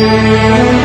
Música